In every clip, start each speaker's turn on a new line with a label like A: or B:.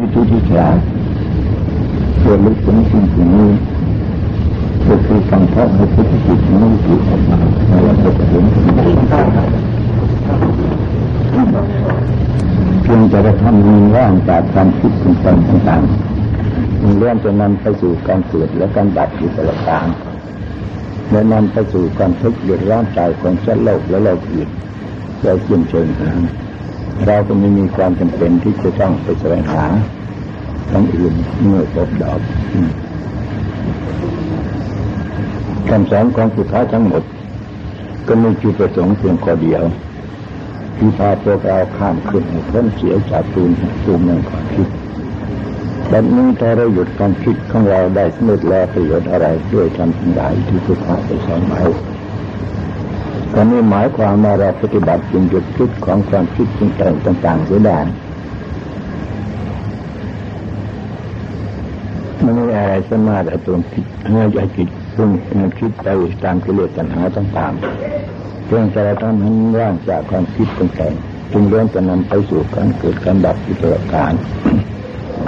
A: วิธีที่ฉลาดเพื่อลึกถึงสิ่งสิ่งนี้ก็คือการเพาะให้พุทธิจิตนี้ถูกออกมาในระบบเห็นสิ่งที่เพียงจะได้ทำมีว่างจากความคิดสิ่งต่างๆมันเรื่องจะนำไปสู่การเกิดและการดับอยู่ตลอดกาลและนำไปสู่ความทุกข์เดือดร้อนใจของสัตว์โลกและโลกอื่นโดยสิ้นเชิงนั้น เราก็ไม่มีความจำเป็นที่จะต้องไปแสวงหาทั้งอื่นเมื่อจบดอกคำสอนของสุดท้ายทั้งหมด ก็มีจุดประสงค์เพียงข้อเดียว ที่พาพวกเราข้ามขึ้นให้พ้นเสียจากตูนตูนแห่งความคิดแบบนี้ถ้าเราหยุดความคิดของเราได้สำเร็จแล้วประโยชน์อะไรด้วยทำสิ่งใดที่พุทธะได้สอนไว้ ก็นี่หมายความว่าเราปฏิบัติจึงหยุดคิดของความคิดสิ่งต่างๆเสียได้มันไม่อะไรสามารถอ้ตัวคิดเมื่อใจจิตพุ่งมันคิดไปตามกิเลสตัณหาต่างๆเพียงแต่าทำให้ว่างจากความคิดต่างๆจึงเลื่อนจะนำไปสู่การเกิดการดับอิสระการ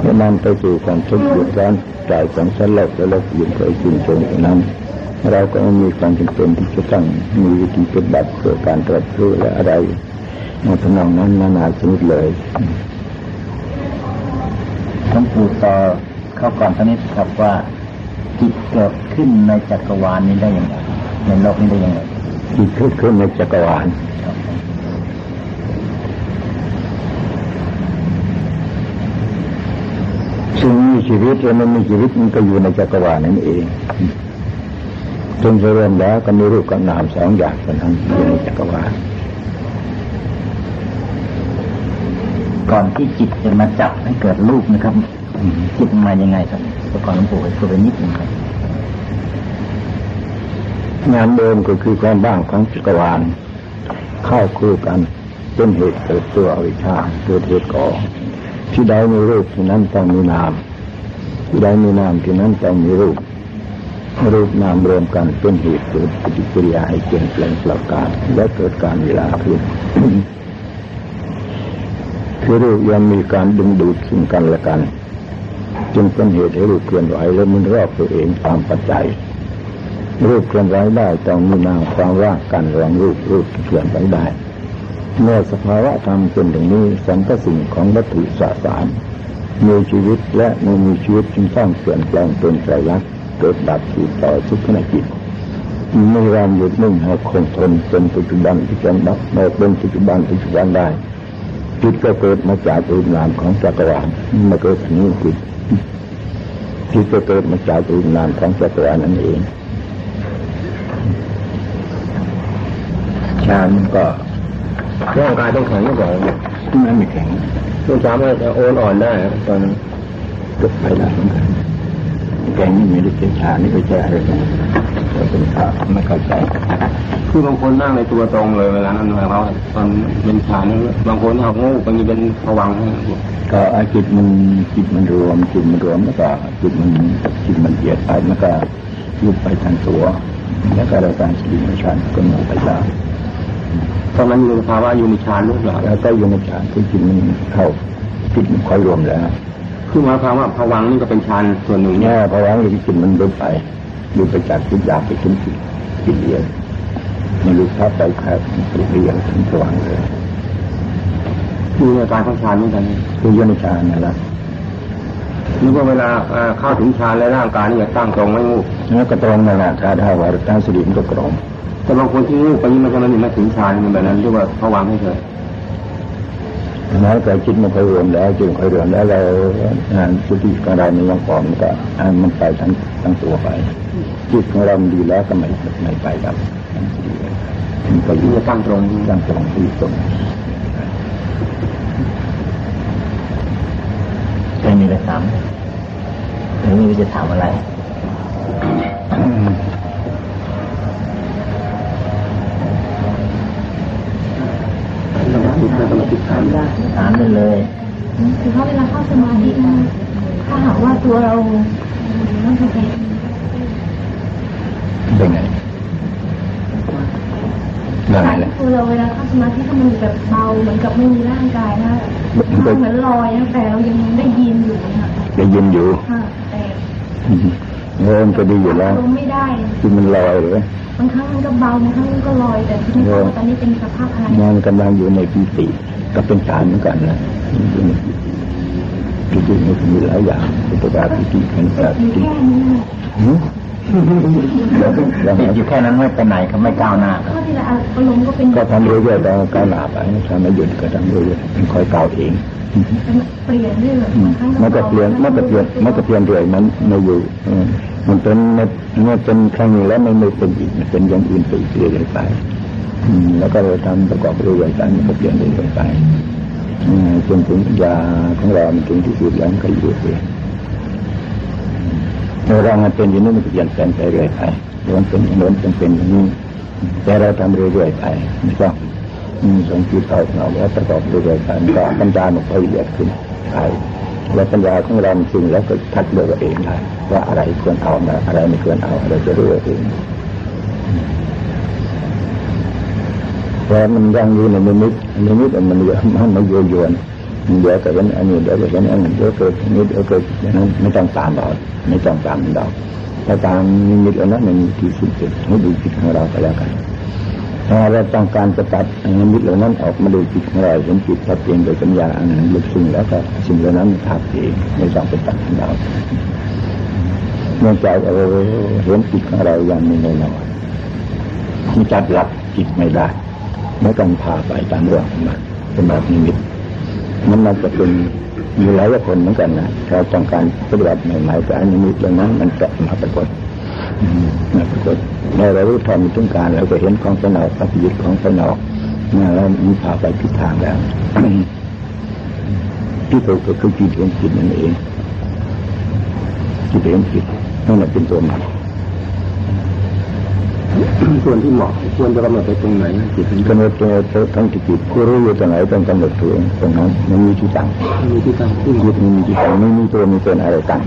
A: และนำไปสู่ความทุกข์ยุดร้อนใจของสัตว์โลกและโลกอื่นเคยสิ้นเชิงนั้น เราก็ไม่มีความจำเป็นที่จะต้องมีวิธีปฏิบัติเพื่อการตรัสรู้และอะไรในทำนองนั้นนานาชนิดเลย
B: ท่านปู่ต่อเข้าก่อนท่านี้ครับว่าจิตเกิดขึ้นในจักรวาลนี้ได้ยังไงในโลกนี้ได้ยังไง
A: จิตขึ้นขึ้นในจักรวาล
B: ครับ
A: สิ่งมีชีวิตและมันมีชีวิตมันก็อยู่ในจักรวาลนั่นเอง จนเริ่มแล้วก็มีรูปกับนามสองอย่างเท่านั้นอยู่ในจักรวาล
B: ก่อนที่จิตจะมาจับให้เกิดรูปนะครับจิตมายังไงครับก่อนหลวงปู่พูดไปนิดหนึงครับ
A: งานเดิมก็คือความบ้างของจักรวาลเข้าคู่กันเป็นเหตุเกิดตัวอวิชชาเกิดเหตุก่อที่ใดมีรูปที่นั้นต้องมีนามที่ใดมีนามที่นั้นต้องมีรูป รูปนามรวมกันเป็นเหตุเกิดปฏิกิริยาให้เปลี่ยนแปลงประการและเกิดการเวลาขึ้นคือรูปยังมีการดึงดูดซึ่งกันและกัน จึงเป็นเหตุให้รูปเคลื่อนไหวและมุนรอบตัวเองตามปัจจัย รูปเคลื่อนไหวได้ต้องมีนามความว่ากันรงรูปรูปเคลื่อนไหวได้ เมื่อสภาวะธรรมเป็นอย่างนี้สัมพสิ่งของวัตถุสสารมีชีวิตและไม่มีชีวิตจึงต้องเปลี่ยนแปลงเป็นไตรลักษณ์ เกิดดับสู่ต่อทุกขณะจิตไม่รามหยุดนิ่งให้คงทนเป็นปัจจุบันที่จะดับไม่เป็นปัจจุบันปัจจุบันได้จิตก็เกิดมาจากรูปนามของจักรวาลมาเกิดถึงนี้จิตจิตก็เกิดมาจากรูปนามของจักรวาลนั่นเองฌานก็
C: ร่างกายต้องแข็งก่อน
A: ไม่ไม่แข็ง
C: ต้องสามารถจะโอนอ่อนได้ครับตอนนั้น
A: ก็ไปได้เหมือนกัน แกงนี่ไม่ได้เป็นฌานนี่ไปแช่อะไรกันเราเป็นพระไม่เข้าใจ
C: คือบางคนนั่งในตัวตรงเลยเวลานั้นเวลาเขาตอนเป็นฌานบางคนเขาโง่บางทีเป็นผวังค์
A: ก็อาจิตมันจิตมันรวมจิตมันรวมแล้วก็จิตมันจิตมันเอียดไปมันก็ยุบไปทางตัว แล้วก็เราการสติปัญญาก็หมดไปแล้ว
C: ตอนนั้นอยู่ในภาวะอยู่ในฌานหรือเปล่า
A: แล้วก็อยู่ในฌานที่จิตมันเข้าจิตมันค่อยรวมแล้ว
C: คือหมายความว่าผวังค์นี่ก็เป็นฌานส่วนหนึ่งเนี่ย
A: แน่เพราะว่าจิตมันลุกไปลุกไปจากจิตหยาบไปถึงจิตจิตเอียดมันลุกทับไปแค่จิตเอียดถึงสว่างเลย
C: คือในการของฌานเหมือนกัน
A: คืออยู่ในฌานนะครับ
C: นึกว่าเวลาเอ่อเข้าถึงฌานแล้วร่างกายนี่จะตั้งตรงไม่งู
A: แล้วก็ตรงนั่นแหละถ้าถ้าว่าตั้งสติมันก็ตรง
C: แต่บางคนที่งูไปนี่มันก็มันไม่ถึงฌานแบบนั้นเรียกว่าผวังค์ให้เฉย
A: แล้วแต่จิตมันค่อยรวมแล้วจิตค่อยรวมแล้วเรางานสติของเรามันยังปลอมก็ให้มันไปทั้งทั้งตัวไปจิตของเรามันดีแล้วก็ไม่ไม่ไปครับมันก็อยู่
C: ที่จะตั้งตรง
A: ตั้งตรงที่ตรง
B: เคยมีอะไรถามหรือมีจะถามอะไร
C: สมาธิสมาธิฌาน
B: ถามได้เลย
D: คือถ้าเวลาเข้าสมาธินะถ้าหากว่าตัวเราต้องทำเอง
A: เป็นไงนั่นแหละ
D: ตัวเราเวลาเข้าสมาธิถ้ามันแบบเบาเหมือนกับไม่มีร่างกายนะ
A: มันก็
D: เหมือนลอยนะแต่เรายังได้ยินอยู่
A: ยินอยู่
D: ค่ะแต่
A: เงินก็ดีอยู่แล้ว
D: ลงไม่ได้
A: ที่มันลอยหรือบา
D: งครั้งมันก็เบาบางครั้งมันก็ลอยแต่ที่ไม่ทราบว่าตอนนี้เป็นสภาพอะไร
A: มันกำลังอยู่ในปีติก็เป็นฌานเหมือนกันนะปีติมันมีหลายอย่างอุปการปีติเป็นการ
D: อยู่
A: ปีติ
D: แค่นี้
A: หืมแล้ว
B: ติดอยู่แค่นั้นไม่ไปไหนเขาไม่ก้าวหน้าครับ
D: ก็ทีละอารมณ์ก็เป็น
A: ก็ทำเรื่อยๆแต่ก้าวหน้าไปถ้าไม่หยุดก็ทำเรื่อยๆมันคอยก้าวเอง
D: เปลี่ยนเรื่อยบางครั้ง
A: มันก็เปลี่ยนมันก็เปลี่ยนมันก็เปลี่ยนเรื่อยมันไม่อยู่มันเป็นมันมันเป็นครั้งนี้แล้วไม่ไม่เป็นอีกเป็นอย่างอื่นไปเรื่อยๆไปแล้วก็เราทำประกอบเรื่อยๆไปมันก็เปลี่ยนเรื่อยๆไปจนถึงปัญญาของเรามันถึงที่สุดแล้วมันก็อยู่เองเรามันเป็นอย่างนี้มันก็เปลี่ยนแปลงไปเรื่อยไปมันเป็นอย่างนั้นเป็นเป็นอย่างนี้แต่เราทำเรื่อยๆไปไม่ต้อง มสงจิตเอาเราแล้วประกอบเรื่อยๆไปมันก็ปัญญามันก็ละเอียดขึ้นไปและปัญญาของเราจริงแล้วก็คัดเลือกเองได้ว่าอะไรควรเอาอะไรไม่ควรเอาเราจะรู้เองแต่มันยังอยู่ในนิมิตนิมิตมันเยอะมันมันโยโยนเดี๋ยวก็เห็นอันนี้เดี๋ยวก็เห็นอันนี้เดี๋ยวเกิดนิดเดี๋ยวเกิดอย่างนั้นไม่ต้องตามเราไม่ต้องตามเราถ้าตามนิมิตอันนั้นมันมีที่สุดให้ดูจิตของเราไปแล้วกัน เราต้องการจะตัดนิมิตเหล่านั้นออกมาดูจิตของเราเห็นจิตชัดเจนโดยปัญญาอันนั้นลึกซึ้งแล้วก็สิ่งเหล่านั้นทับเองไม่ต้องไปตัดของเราเนื่องจากเราเห็นจิตของเราอย่างนี้แน่นอนที่จัดหลับจิตไม่ได้ไม่ต้องพาไปตามเรื่องของมันเป็นแบบนิมิตมันมันจะเป็นมีหลายคนเหมือนกันนะเราต้องการปฏิบัติใหม่ๆแต่อันนิมิตเหล่านั้นมันจะมาปรากฏมาปรากฏ เมื่อเรารู้ทำต้องการเราก็เห็นของภายนอกปฏิยุทธ์ของภายนอกเมื่อเรามีพาไปทิศทางแล้วที่ถูกก็คือจิตเห็นจิตนั่นเองจิตเห็นจิตนั่นแหละเป็นตัวมัน
C: ส่วนที่เหมาะควรจะกำหนดไปตรงไหนจิตมัน
A: กำหนดตัวทั้งที่จิตผู้รู้อยู่ตรงไหนต้องกำหนดตัวเองตรงนั้นไม่มีที่ตั้ง
C: มีที่ตั้งที่
A: จิตไม่มีที่ตั้งไม่มีตัวมีตนอะไรตั้ง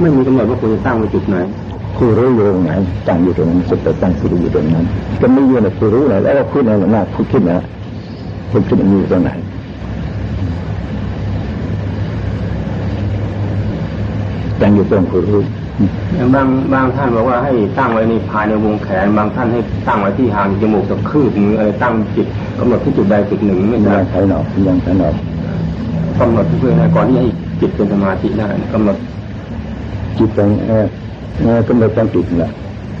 C: ไม่มีกำหนดว่าควรจะตั้งไว้จุดไหน
A: ผู้รู้อยู่ตรงไหนตั้งอยู่ตรงนั้นสุดแต่ตั้งผู้รู้อยู่ตรงนั้นก็ไม่อยู่ในผู้รู้ไหนแล้วพูดในหน้าพูดคิดนะพูดคิดมันอยู่ตรงไหนตั้งอยู่ตรงผู้รู้
C: บางบางท่านบอกว่าให้ตั้งไว้ในภายในวงแขน บางท่านให้ตั้งไว้ที่ห่างจมูกสักคืบมืออะไรตั้งจิตกำหนดที่จุดใดจุดหนึ่งไม่
A: ยั
C: ได้
A: งภายนอกยังภายนอก
C: กำหนดเพื่อให้ก่อนที่ให้จิตเป็นสมาธิได้กำหนด
A: จิตตรงเออเออกำหน ดตั้งจิตนะ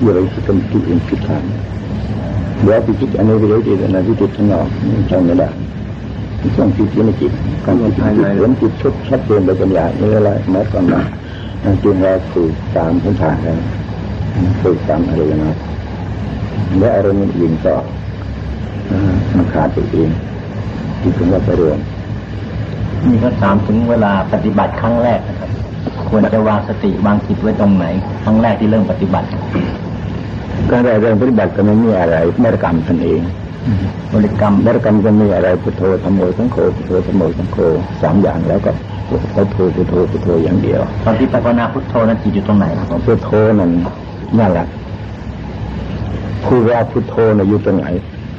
A: อยู่ในจิตกำจิตเองจิตทางเดี๋ยวไปจิตอันนี้ไปเลยจิตอันนั้นที่จิตข้างนอกมันใช่ไม่ได้ต้องจิตอยู่ในจิตการจิตภายในเห็นจิตชุดชัดเจนโดยปัญญานี่อะไรหมายความว่าจึงเราฝึกตามพื้นฐานแล้วฝึกตามอะไรนะและอารมณ์อื่นก็มันขาดตัวเองที่ถึงว่าไปเรื่อง
B: นี่ก็ถามถึงเวลาปฏิบัติครั้งแรกนะครับ ควรจะวางสติวางจิตไว้ตรงไหนครั้งแรกที่เริ่มปฏิบัติ
A: การเรื่องปฏิบัติก็ไม่มีอะไรมรกรรมตนเอง
B: บริกรรม
A: มรกรรมก็มีอะไรพุทโธธรรมโมสังโฆพุทโธธรรมโมสังโฆสามอย่างแล้วก็พุทโธพุทโธพุทโธอย่างเดียว
B: ตอนที่ภาวนาพุทโธนั้นจิตอยู่ตรงไหนครับผม
A: พุทโธนั่นนั่นแหละคือว่าพุทโธน่ะอยู่ตรงไหน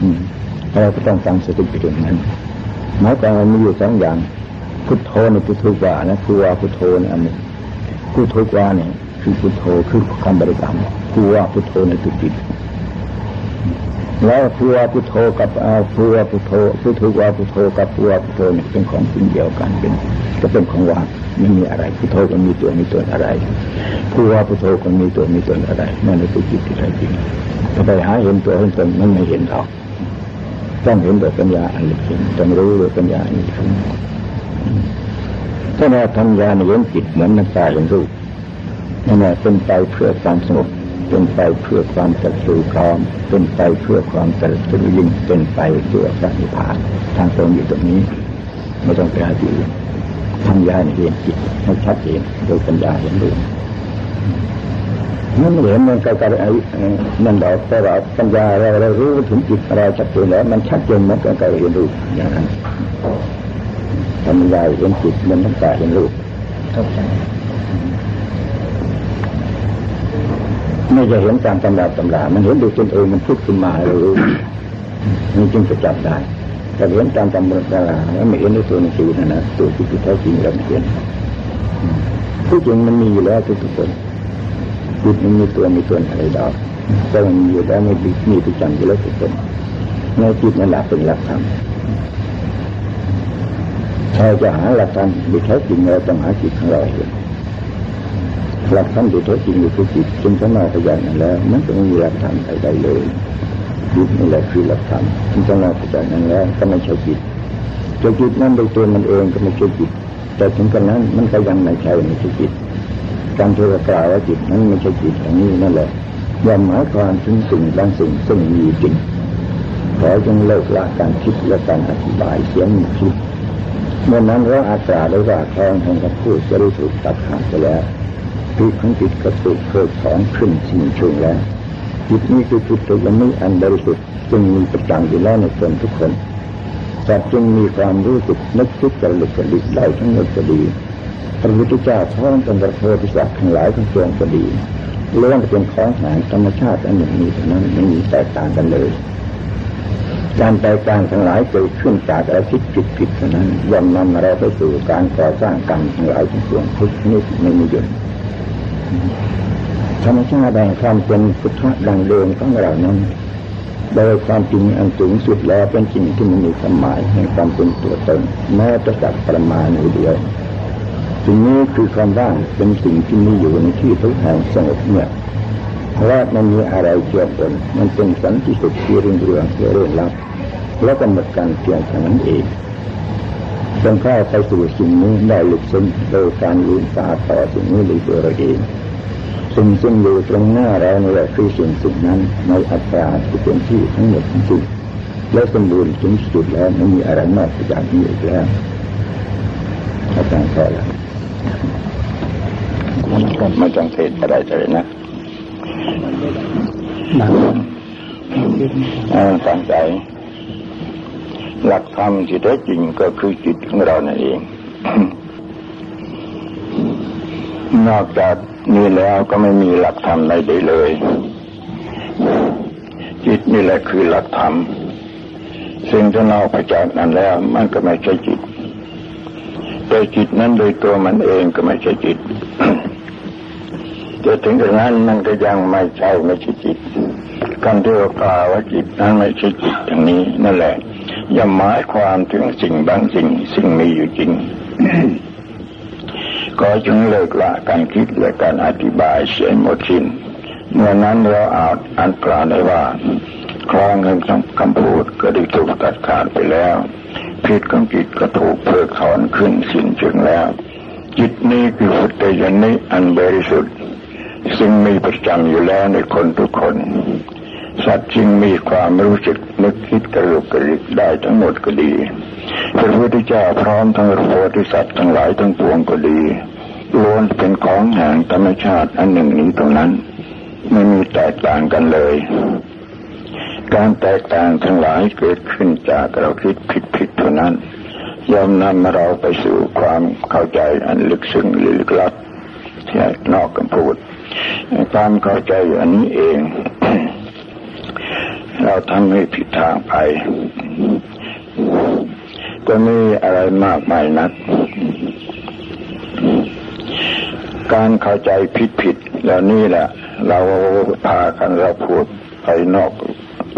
A: อืมเราก็ต้องฟังสติอยู่ตรงนั้นหมายความว่ามีอยู่สองอย่างพุทโธในพุทโธว่านะคือว่าพุทโธนี่อันหนึง พุทโธว่าเนี่ยคือพุทโธคือคำบริกรรมคือว่าพุทโธในตุจิตแล้วผู้ว่าพุทโธกับอาผู้ว่าพุทโธพุทโธว่าพุทโธกับผู้ว่าพุทโธเนี่ยเป็นของสิ่งเดียวกันเป็นก็เป็นของว่างไม่มีอะไรพุทโธก็มีตัวมีตนอะไรผู้ว่าพุทโธก็มีตัวมีตนอะไรนั่นคือจิตที่แท้จริงถ้าไปหาเห็นตัวเห็นตนมันไม่เห็นหรอกต้องเห็นโดยปัญญาอันลึกซึ้งต้องรู้โดยปัญญาอันลึกซึ้ง ถ้าเราทำญาณเห็นจิตเหมือนน้ำตาเห็นรูปนั่นแหละเป็นไปเพื่อความสงบเป็นไปเพื่อความสัตย์พร้อมเป็นไปเพื่อความสัตย์ยิ่งเป็นไปเพื่อพระนิพพานทางตรงอยู่ตรงนี้ไม่ต้องไปหาที่อื่นทำยาเห็นจิตให้ชัดเจนโดยปัญญาเห็นรูปมันเห็นมันก็กรไอ้นั่นดอกแต่ว่าปัญญาเราเรารู้ถึงจิตเราชัดเจนแล้วมันชัดเจนมันก็กระเห็นรูอย่างนั้น ทำยายเห็นจิตมันต้องการเห็นรูปไม่จะเห็นตามตำราตำรา มันเห็นดูตนเองมันพูดขึ้นมาเรารู้มันจึงจะจับได้แต่เห็นตามตำราตำราแล้วไม่เห็นในตัวหนังสือนะนะตัวที่แท้จริงเราเห็น
E: ที่จริงมันมีอยู่แล้วทุกคนจิตมันมีตัวมีตนอะไรดอกก็มันมีอยู่แล้วไม่มีประจำอยู่แล้วทุกคนในจิตนั่นแหละเป็นหลักธรรม เราจะหาหลักธรรมที่แท้จริงเราต้องหาจิตของเราเองหลักธรรมที่แท้จริงอยู่ที่จิตจึงข้างนอกพยานนั้นแล้ว มันก็ไม่มีหลักธรรมใดๆเลยจิตนี่แหละคือหลักธรรมจึงข้างนอกพยานนั้นแล้ว ก็ไม่ใช่จิตจะจิตนั้นโดยตัวมันเองก็ไม่ใช่จิตแต่ถึงกันนั้นมันก็ยังไม่ใช่ไม่ใช่จิตการที่เรากล่าวว่าจิตนั้นไม่ใช่จิตอย่างนี้นั่นแหละย่อมหมายความถึงสิ่งบางสิ่งซึ่งมีจริงขอจงเลิกละการคิดและการอธิบายเสียงมีคิด เมื่อนั้นเราอาจาได้ว่าคลองแห่งกับพูดจะได้ถูกตัดขาดไปแล้วจิตของจิตก็ถูกเพิกถอนขึ้นสิ่งชุงแล้วจิตนี้คือจิตตัวนี้อันบริสุทธิ์จึงมีประจังอยู่แล้วในคนทุกคนแต่จึงมีความรู้สึกนึกคิดกระลุกกระดิกได้ทั้งหมดก็ดีพระพุทธเจ้าพร้อมกันกับโพธิสัตว์ทั้งหลายทั้งปวงก็ดีล้วนเป็นของแห่งธรรมชาติอันหนึ่งนี้เท่านั้นไม่มีแตกต่างกันเลย การแตกางทั้งหลายเกิดขึ้นจากอะไรคิดผิดผิดเท่านั้นย่อมนำเราไปสู่การก่อสร้างกรรมทั้งหลายทั้งปวงทุกนิดไม่มีหยุดธรรมชาติแห่งความเป็นพุทธะดังเดิมของเรานั้นโดยความจริงอันสูงสุดแล้วเป็นสิ่งที่มันมีความหมายแห่งความเป็นตัวตนแม้จะจักประมาณเดียวสิ่งนี้คือความว่างเป็นสิ่งที่มีอยู่ในที่ทุกแห่งสงบเนี่ย เพราะมันมีอะไรเกี่ยวกันมันเป็นสันติสุขที่เรื่องเรื่องเรื่องลับแล้วก็หมดการเพียงแค่นั้นเองจนเข้าไปสู่สิ่งนี้ได้หลุดซึ้งโดยการลืมตาต่อสิ่งนี้ด้วยตัวเราเองสิ่งซึ่งอยู่ตรงหน้าเรานี่แหละคือสิ่งสิ่งนั้นในอัตราที่เป็นที่ทั้งหมดทั้งสิ้นและสมบูรณ์ถึงสุดแล้วไม่มีอะไรมากจากนี้อีกแล้วอาจารย์พอแล้วไม่ต้องเทศอะไรเล ยนะตั้งใจ หลักธรรมที่แท้จริงก็คือจิตของเรานั่นเอง นอกจากนี้แล้วก็ไม่มีหลักธรรมใดเลย จิตนี่แหละคือหลักธรรมสิ่งที่นอกจากนั้นแล้ว มันก็ไม่ใช่จิตแต่จิตนั้นโดยตัวมันเองก็ไม่ใช่จิต จะถึงกระนั้นมันก็ยังไม่ใช่ไม่ใช่จิตการที่เรากล่าวว่าจิตนั้นไม่ใช่จิตอย่างนี้นั่นแหละย่าหมายความถึงสิ่งบางสิ่งสิ่งมีอยู่จริง ก็จึงเลิกละการคิดและการอธิบายเสียหมดสิ้นเมื่อนั้นเราอาจอันกล่าวได้ว่าคลองแห่งคำพูดก็ได้ถูกตัดขาดไปแล้วพิษของจิตก็ถูกเพิกถอนขึ้นสิ้นเชิงแล้ว จิตนี้คือพุทธยนิอันบริสุทธิ์ ซึ่งมีประจำอยู่แล้วในคนทุกคน สัตว์จึงมีความรู้สึกนึกคิดกระลุกกระลิกได้ทั้งหมดก็ดี พระพุทธเจ้าพร้อมทั้งโพธิสัตว์ทั้งหลายทั้งปวงก็ดีล้วนเป็นของแห่งธรรมชาติอันหนึ่งนี้ตรงนั้น ไม่มีแตกต่างกันเลย การแตกต่างทั้งหลายเกิดขึ้นจากเราคิดผิดผิดเท่านั้นย่อมนำเราไปสู่ความเข้าใจอันลึกซึ้งลึกลับที่นอกกันพูด ความเข้าใจอันนี้เอง เราทำให้ผิดทางไป ก็มีอะไรมากมายนัก การเข้าใจผิดผิดแล้วนี่แหละ เราพากันเราพูดไปนอก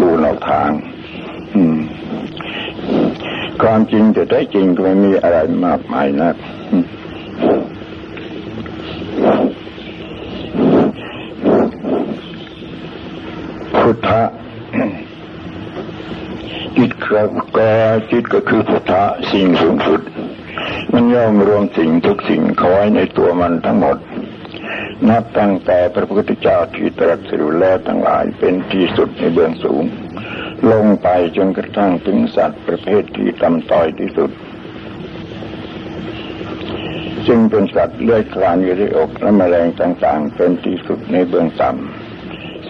E: ดูนอกทาง อืมความจริงจะได้จริงก็ไม่มีอะไรมากมายนัก ทธะจิตก็จิตก็คือพุทธะสิ่งสูงสุด มันย่อมรวมสิ่งทุกสิ่งเขาไว้ในตัวมันทั้งหมด นับตั้งแต่พระพุทธเจ้าที่ตรัสรู้แล้วทั้งหลายเป็นที่สุดในเบื้องสูง ลงไปจนกระทั่งถึงสัตว์ประเภทที่ต่ำต้อยที่สุดจึงเป็นสัตว์เลื้อยคลานอยู่ในอกและแมลงต่างๆ เป็นที่สุดในเบื้องต่ำ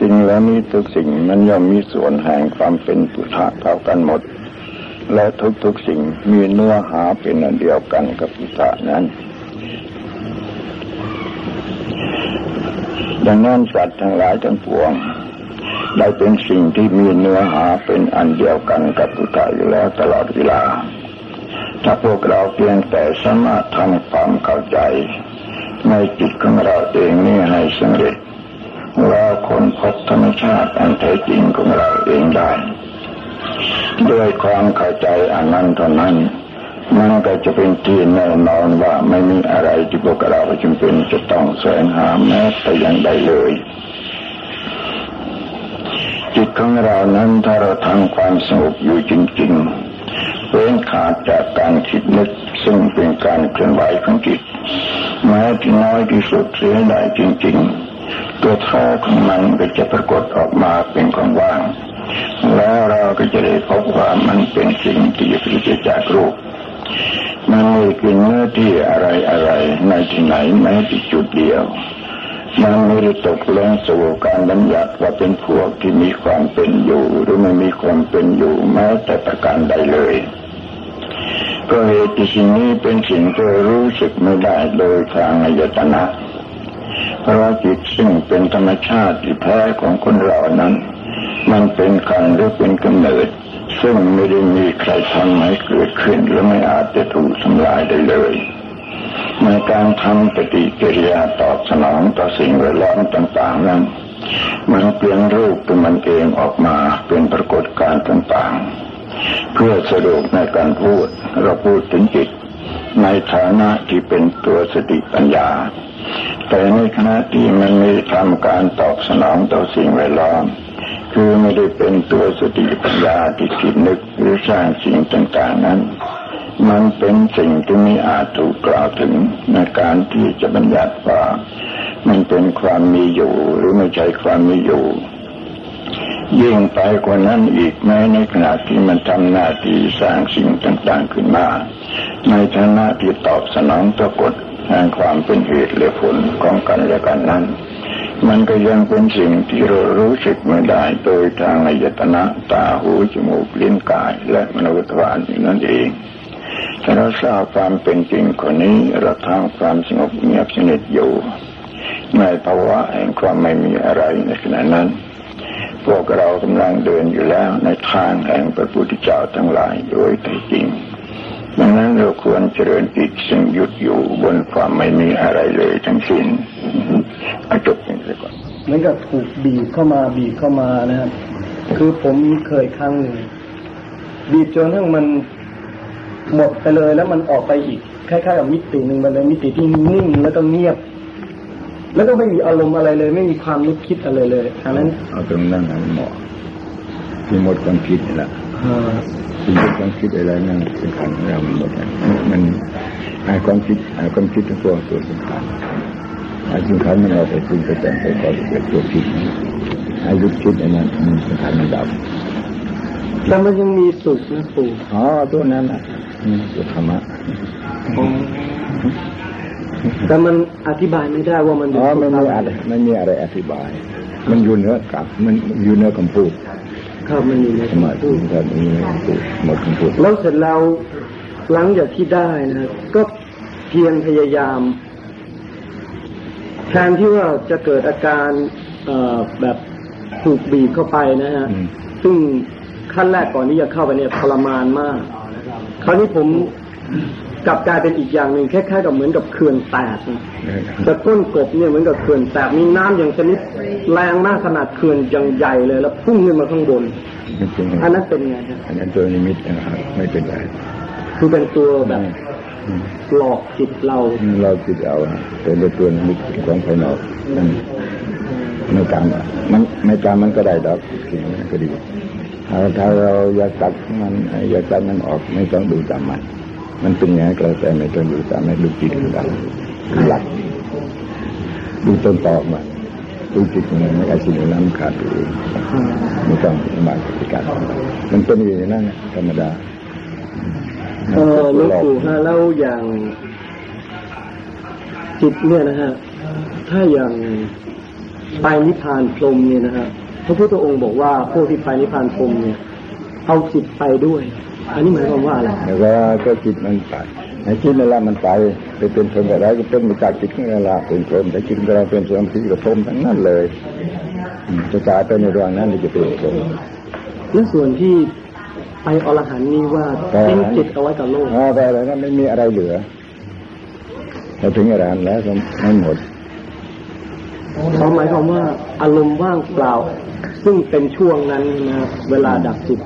E: สิ่งเหล่านี้ทุกสิ่งมันย่อมมีส่วนแห่งความเป็นปุถะเท่ากันหมด และทุกๆสิ่งมีเนื้อหาเป็นอันเดียวกันกับปุถะนั้น ดังนั้นสัตว์ทั้งหลายทั้งปวงได้เป็นสิ่งที่มีเนื้อหาเป็นอันเดียวกันกับปุถะอยู่แล้วตลอดเวลา ถ้าพวกเราเพียงแต่สามารถทำความเข้าใจ ในจิตของเราเองนี่ให้สำเร็จ เราคนพบธรรมชาติอันแท้จริงของเราเองได้ ด้วยความเข้าใจอันนั้นเท่านั้น มันก็จะเป็นที่แน่นอนว่าไม่มีอะไรที่พวกเราจำเป็นจะต้องแสวงหาแม้แต่อย่างใดเลย จิตของเรานั้นถ้าเราทำความสงบอยู่จริงๆเว้นขาดจากการคิดนึกซึ่งเป็นการเคลื่อนไหวของจิตแม้ที่น้อยที่สุดเสียได้จริง ๆ ตัวแท้ของมันก็จะปรากฏออกมาเป็นของว่าง แล้วเราก็จะได้พบว่ามันเป็นสิ่งที่ปริศจากรูปมันไมีกินเนื้อที่อะไรอะไรในที่ไหนแม้ที่จุดเดียว มันไม่ได้ตกลงสู่การบัญญัติว่าเป็นพวกที่มีความเป็นอยู่ หรือไม่มีความเป็นอยู่แม้แต่ประการใดเลยก็เหตุที่สิ่งนี้เป็นสิ่งที่รู้สึกไม่ได้โดยทางอายตนะ เพราะจิตซึ่งเป็นธรรมชาติที่แท้ของคนเรานั้น มันเป็นกันหรือเป็นกำเนิด ซึ่งไม่ได้มีใครทำให้เกิดขึ้นและไม่อาจจะถูกทำลายได้เลยในการทำปฏิกิริยาตอบสนองต่อสิ่งแวดล้อมต่าง ๆนั้น มันเปลี่ยนรูปเป็นมันเองออกมาเป็นปรากฏการณ์ต่างๆ เพื่อสะดวกในการพูดเราพูดถึงจิต ในฐานะที่เป็นตัวสติปัญญา แต่ในขณะที่มันม่ทำการตอบสนองต่อสิ่งแวดล้อม คือไม่ได้เป็นตัวสติปัญญาที่คิดนึกหรือสร้างสิ่งต่างๆนั้น มันเป็นสิ่งที่ไม่อาจถูกกล่าวถึงในการที่จะบัญญัติว่ามันเป็นความมีอยู่หรือไม่ใช่ความมีอยู่ยิ่งไปกว่านั้นอีกแม้ในขณะที่มันทำหน้าที่สร้างสิ่งต่างๆขึ้นมา ในฐานะที่ตอบสนองต่อกฎ แห่งความเป็นเหตุและผลของกันและกันนั้น มันก็ยังเป็นสิ่งที่เรารู้สึกไม่ได้โดยทางอายตนะตาหูจมูกลิ้นกายและมโนทวารนั่นเองถ้าเราทราบความเป็นจริงคนนี้เราทำความสงบเงียบสนิทอยู่ในภาวะแห่งความไม่มีอะไรในขณะนั้น พวกเรากำลังเดินอยู่แล้วในทางแห่งพระพุทธเจ้าทั้งหลายโดยแท้จริง ดังนั้นเราควรเจริญจิตซึ่งหยุดอยู่บนความไม่มีอะไรเลยทั้งสิ้นจบอย่างนี้ก่อน
B: เหมือนกับถูกบีบเข้ามาบีบเข้ามานะครับ คือผมเคยครั้งหนึ่งบีบจนทั้งมันหมดไปเลยแล้วมันออกไปอีกคล้ายๆกับมิติหนึ่งมันเป็นมิติที่นิ่งแล้วก็เงียบ แล้วก็ไม่มีอารมณ์อะไรเลย ไม่มีความนึกคิดอะไรเลยอันนั้น
E: เอาตรงนั้นเหมาะที่หมดความคิดนี่แหละ ที่หมดความคิดอะไรนั่นเป็นขันของเรามันหมดมันไอ้ความคิดไอ้ความคิดทั้งตัวตัวสำคัญไอ้สิ่งขันมันเราไปคุงไปแต่งไปก่อเกิดตัวคิดไอ้ยุคคิดอันนั้นมันสำคัญมันดับ
B: แต่มันยังมีสุขนะปู่
E: อ๋อตัวนั้นอะสุธรรมะ
B: แต่มันอธิบายไม่ได้ว่ามัน
E: อ๋อไม่มีอะไรไม่มีอะไรอธิบาย มันอยู่เนื้อกับ มันอยู่เนื้อคำพูด
B: ครับมันอยู่ใน
E: คำพูดครับมันอยู่ในคำพูดหมดคำพูด
B: แล้วเสร็จแล้วหลังจากที่ได้นะก็เพียรพยายามแทนที่ว่าจะเกิดอาการแบบถูกบีบเข้าไปนะฮะซึ่งขั้นแรกก่อนที่จะเข้าไปเนี่ยทรมานมาก คราวนี้ผม กลับกลายเป็นอีกอย่างหนึ่งคล้ายๆกับเหมือนกับเขื่อนแตกแต่ต้นกบเนี่ยเหมือนกับเขื่อนแตกมีน้ำอย่างชนิดแรงมากขนาดเขื่อนยังใหญ่เลย แล้วพุ่งขึ้นมาข้างบนอันนั้นเป็นไงครับ
E: อันนั้นตัวนิมิตนะครับไม่เป็นไร
B: คือเป็นตัวแบบหลอกจิตเรา
E: เราจิตเราเป็นตัวนิมิตของภายนอกไม่การมันไม่การมันก็ได้ดอกสิ่งนั้นก็ดีถ้าเราอยากตัดมันอยากตัดมันออกไม่ต้องดูตามมัน มันเป็นอย่างไรแต่ไม่ต้องดูตามมันดูจิตดูตามหลักดูต้นตอมาดูจิตมันไม่อ้สิ่งนั้นขาดตัวเองไม่ต้องมาปฏิการมันเป็นอย่างนั้นธรรมดา
B: เออหลวงปู่ฮะแล้วอย่างจิตเนี่ยนะฮะถ้าอย่างไปนิพพานพรมเนี่ยนะฮะพระพุทธองค์บอกว่าพวกที่ไปนิพพานพรมเนี่ย เอาจิตไปด้วย อันนี้หมายความว่าอะไร
E: แต่ว่าก็จิตมันไปในจิตนั่นแหละมันไปไปเป็นพรมอะไรก็เป็นมาจากจิตนั่นแหละเป็นพรมแต่จิตเราเป็นสมธิกับพรมทั้งนั้นเลยจะกลายเป็นในเรื่องนั้นจะเป็นพรม
B: และส่วนที่ไปอรหันต์นี่ว่าทิ้งจิตเอาไว้กับโลก
E: อ๋อไปอะไรนั้นไม่มีอะไรเหลือ
A: ถ้าถึงอรหันต์แล้วก็ไม่หมด
B: เขาหมายความว่าอารมณ์ว่างเปล่า ซึ่งเป็นช่วงนั้นนะเวลาดับจิต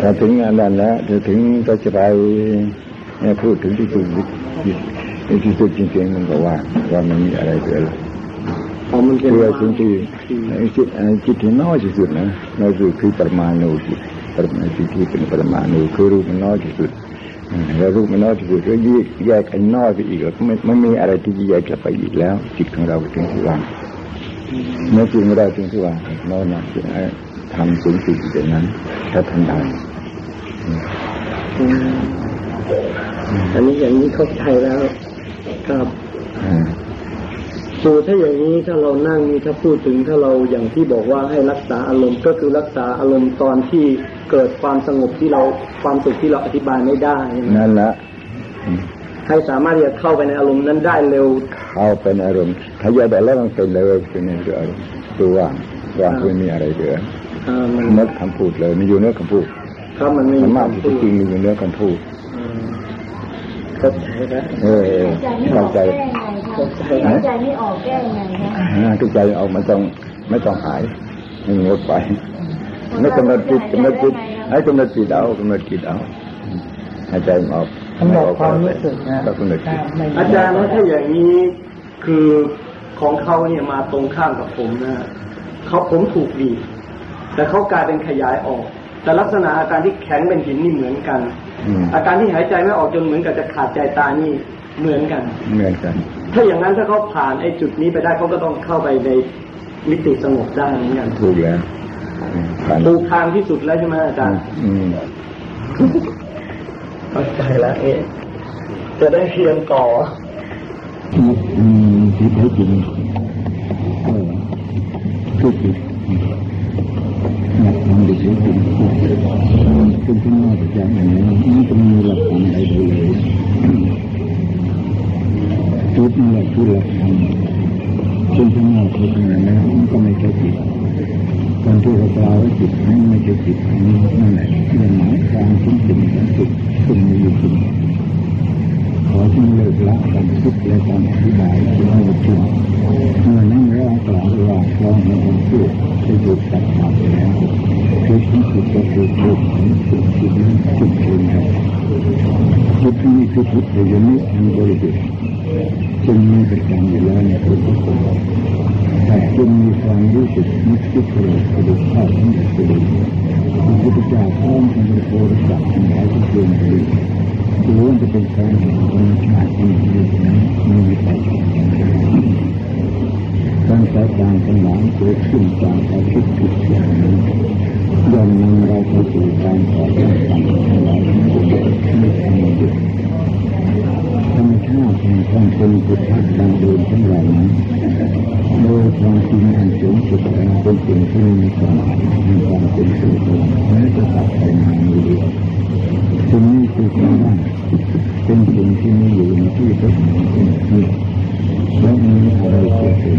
A: ถ้าถึงงานนั้นแล้วถ้าถึงก็จะไปเนี่ยพูดถึงที่สุดที่สุดจริงๆมันก็ว่า ว่ามันมีอะไรเหลือ
B: พอมันเป็น
A: อ
B: ว่าง
A: จริงๆจิตจิตที่น้อยที่สุดนะน้อยสุดคือปรมาณูจิตปรมาจิตที่เป็นปรมาณูคือรูปมันน้อยที่สุดแล้วรูปมันน้อยที่สุดก็แยกแยกไอ้น้อยไปอีกแล้วไม่ไม่มีอะไรที่จะแยกกลับไปอีกแล้ว จิตของเราถึงที่ว่างเมื่อจิตของเราถึงที่ว่างน้อยนะ ทำสูงสุดอย่างนั้นถ้าทำได้
B: อืมอันนี้อย่างนี้เข้าใจแล้วครับ
A: อ่า
B: สูถ้าอย่างนี้ถ้าเรานั่งนี่ถ้าพูดถึงถ้าเราอย่างที่บอกว่าให้รักษาอารมณ์ก็คือรักษาอารมณ์ตอนที่เกิดความสงบที่เราความสุขที่เราอธิบายไม่ได้นะ
A: นั่นละ
B: ให้สามารถที่จะเข้าไปในอารมณ์นั้นได้เร็ว
A: เข้าเป็นอารมณ์ถ้าแยกได้แล้วมันเป็นเลยเป็นในอารมณ์ตัวว่างว่างไม่มีอะไรเหลือ
B: อ่ามัน
A: เนื้อคำพูดเลยมันอยู่เนื้อคำพูด
B: ครับมันไม่
A: มันมาก
B: ค
A: ที่
B: พูด
A: จริงมันอยู่เนื้อคำพูด
B: อ่าเข้าใจแล้ว
A: เออเออ
D: ใจไม่อ
A: เข้า
D: อก
A: ใจ
D: แก้ไงคะใจไม่ออกแก้ไงคะ
A: อ่าทุกใจออกมันต้องไม่ต้องหายไม่งดไปไม่กำหนดจิตกำหนดจิตให้กำหนดจิตเอากำหนดจิตเอาหายใจมันออก
F: กำหนดความรู้สึกนะ
A: ก็กำหนดจิต
F: ไม่
B: อาจารย์แล้วถ้าอย่างนี้คือของเขาเนี่ยมาตรงข้ามกับผมนะเขาผมถูกบีบ แต่เขากลายเป็นขยายออก แต่ลักษณะอาการที่แข็งเป็นหินนี่เหมือนกัน
A: อืม
B: อาการที่หายใจไม่ออกจนเหมือนกับจะขาดใจตายนี่เหมือนกัน
A: เหมือนกัน
B: ถ้าอย่างนั้นถ้าเขาผ่านไอ้จุดนี้ไปได้เขาก็ต้องเข้าไปในมิติสงบได้เหมือนกัน
A: ถูกแล้วอืมผ่าน
B: ถูกทางที่สุดแล้วใช่ไหมอาจารย์
A: อืม
B: เข้าใจแล้วเอ๊ะจะได้เรียนต่อ
A: อืมที่แท้จริงเออคือจิตหลักฐานที่แท้จริงคือที่น่าจะอย่างนี้มันก็มีหลักฐานอะไรเลยจุดนี่แหละคือหลักฐานซึ่งข้งนอกคือขนาดนั้นมันก็ไม่ใช่จิตคนที่เรากล่าวว่าจิตนั้นไม่ใช่จิตอันนี้นั่นแหละเป็นหมายความถึงสิ่งศักดิ์สิทธิ์ซึ่งมีอยู่จริงขอที่เลิกละการคิดและการอธิบายที่ไม่จริงเมื่อนั่งแล้วกล่าวว่าลองในคำพูดที่ถูกตัดขาดไปแล้วคือที่สุดก็คือเรื่องของสิ่งที่นั้นจริงๆครับจิตนี้คืองรักความรู้สึกนึกคิดเลยกระดูกข้าวทั้งหมดเลยพระพุทธเจ้าพร้อะโพธิสัตว์ทั้งหลายทุกดวงเลยล้วนจะเป็นการสายการทั้งหลายเกิดขึ้นจากการคิดผิดอย่างนี้ย่อมนำเราไปสู่การต่อต้านกันทั้งหลายทั้งปวงไม่ทำหยุดธรรมชาติแห่งความเป็นพุทธะดังเดิมของเรายนั้นโดยความจริงอันสูงสุดแล้วเป็นสิ่งที่มีความหมายมีความเป็นตัวตนแม้จะตัดไปมาในเดียวสิ่งนี้คือความว่างเป็นสิ่งที่มีอยู่ในที่ทุกคนที่และมีอะไรเกิดขึ้น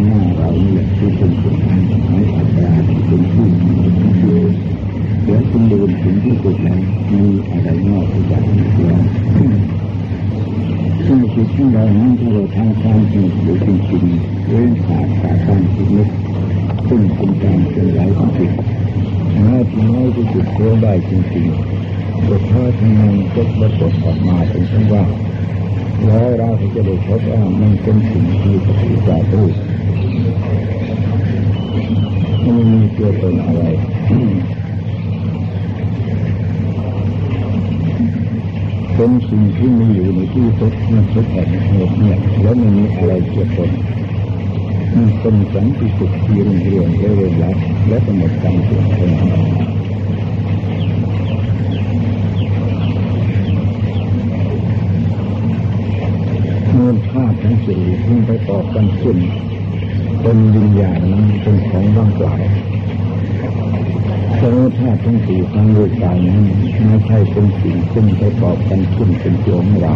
A: ได้จริงๆแต่ถ้าทำงานก็ปรากฏออกมาเป็นเช่นว่าแล้วเราจะได้พบว่ามันเป็นสิ่งที่ปฏิบัติรูปมันไม่มีตัวตนอะไรเป็นสิ่งที่มีอยู่ในที่ทุกมันทุกแห่งเหตุเนี่ยแล้วมันมีอะไรเกี่ยวกับมันเป็นสันติสุขที่รุ่งเรืองและเริงรักและสมดการเปลี่ยนแปลงมูล ค่าทั้งสี่ที่ไปต่อกันขึ้นเป็นวิญญาณนั้นเป็นของว่างเปล่าสมุทธาตุทั้งสี่ทั้งรูปกายนั้นไม่ใช่เป็นสิ่งซึ่งไประกอบกันขึ้นเป็นตัวของเรา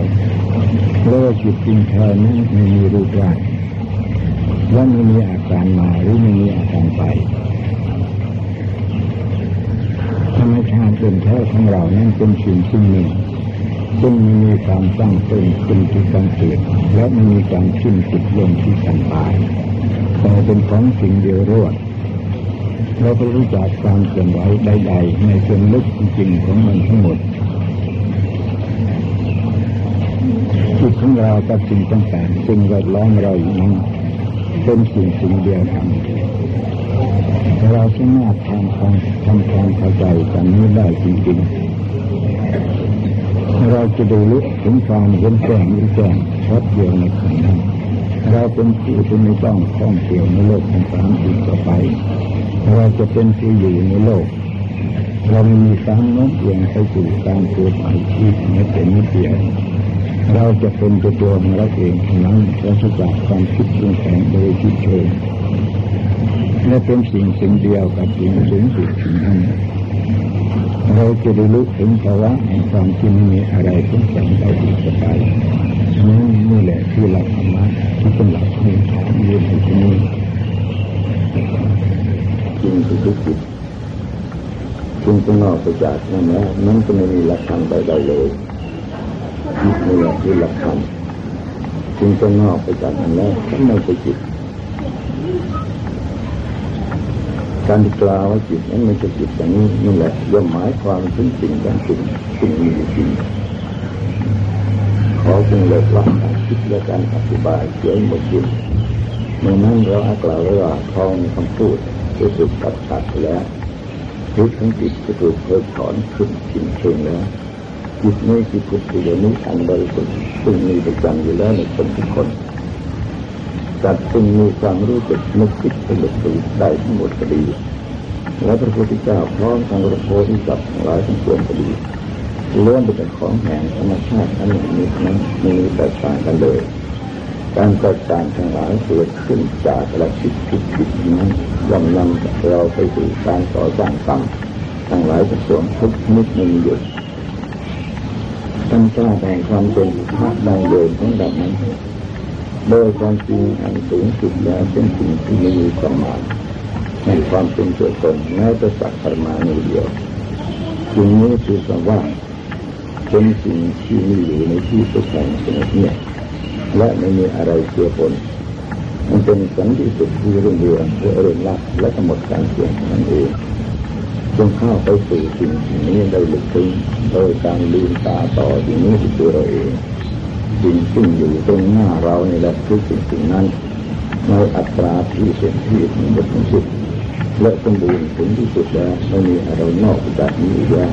A: เพราะว่าจิตจริงแท้นั้นไม่มีรูปร่างและไม่มีอาการมาหรือไม่มีอาการไปธรรมชาติเป็นแท้ของเรานั้นเป็นสิ่งที่หนึ่ง ซึ่งมีการตั้งต้นขึ้นที่การเกิดและมีการขึ้นจุดลงที่การตายแต่เป็นของสิ่งเดียวรวดเราก็รู้จักความเคลื่อนไหวใดๆในเชิงลึกจริงของมันทั้งหมดจิตของเรากับสิ่งต่างๆซึ่งแวดล้อมเราอยู่นั้นเป็นสิ่งสิ่งเดียวกันเราสามารถทำความทำความเข้าใจกันนี้ได้จริงๆ เราจะไดูลึกถึงความเห็นแจ้งรู้แจ้งชัดเจนในขันนั้นเราเป็นผู้ที่ไม่ต้องท่องเที่ยวในโลกของสามอีกต่อไป เราจะเป็นผู้อยู่ในโลก เราไม่มีการโน้มเอียงไปสู่การเกิดใหม่ที่ไม่เป็นนิดเดียวเราจะเป็นตัวตัวของเราเองเท่านั้นเราจะจากความคิดปรุงแต่งโดยที่เชิงและเป็นสิ่งสิ่งเดียวกับสิ่งสูงสุดสิ่งนั้น เราจะได้รู้ถึงภาวะแห่งความที่ไม่มีอะไรทุกอย่างได้อีกไปนั่นี่แหละคือหลักธรรมะที่เป็นหลักพื้นฐานเรียนที่นี้จริงคือทุกจิตจึงจะนอกไปจากนั้นแล้วนั้นจะไม่มีหลักธรรมใดๆเลยนี่แหละคือหลักธรรมจึงจะนอกไปจากนั้นแล้วก็ไม่ใช่จิต การกล่าวว่าจิตนั้นไม่ใช่จิตอย่างนี้นี่แหละย่อมหมายความถึงสิ่งบางสิ่งสิ่งมีจริงขอจึงเลิกละการคิดและการอธิบายเสียหมดสิ้นเมื่อนั้นเราอากล่าวว่าทองคำพูดจะถูกตัดตัดแล้วจิตของจิตจะถูกเพิกถอนขึ้นจริงเชิงแล้วจิตนี้คือพุทธิยนิอันบริสุทธิ์ซึ่งมีประจำอยู่แล้วในคนทุกคน สัตว์ซึ่งมีความรู้จักนึกคิดเป็นหลักสูตรได้ทั้งหมดก็ดี และพระพุทธเจ้าพร้อมทางพระโพธิสัตว์หลายทั้งปวงก็ดีล้วนเป็นของแห่งธรรมชาติอันหนึ่งนี้นั้นมีแตกต่างกันเลย การแตกต่างทั้งหลายเกิดขึ้นจากระคิดผิดผิดนั้นย่อมนำเราไปสู่การต่อสร้างกรรมทั้งหลายกระทรวงทุกนิดไม่มีหยุดท่านกล้าแต่งความเป็นพระดังเดิมของดังนั้น โดยความจริงอันสูงสุดแล้วเป็นสิ่งที่ไม่มีความหมายในความเป็นตัวตนแม้จะสักประมาณเดียวสิ่งนี้คือคำว่าเป็นสิ่งที่มีอยู่ในที่สุดแห่งสงบเงียและไม่มีอะไรเกี่ยวปนมันเป็นสันติสุขที่รุ่งเรืองเพื่อเรื่องลักและทั้งหมดการเสี่ยงนั่นเองจงเข้าไปสู่สิ่งนี้ได้ลึกซึ้งโดยการลืมตาต่อสิ่งนี้ที่ตัวเราเอง สิ่งซึ่งอยู่ตรงหน้าเราในแหละคือสิ่งสิ่งนั้นในอัตราที่เส็จที่มันหมดที่สุดและสมบูรณ์ถึงที่สุดแล้วไม่มีอะไรนอกจากนี้อีกแล้ว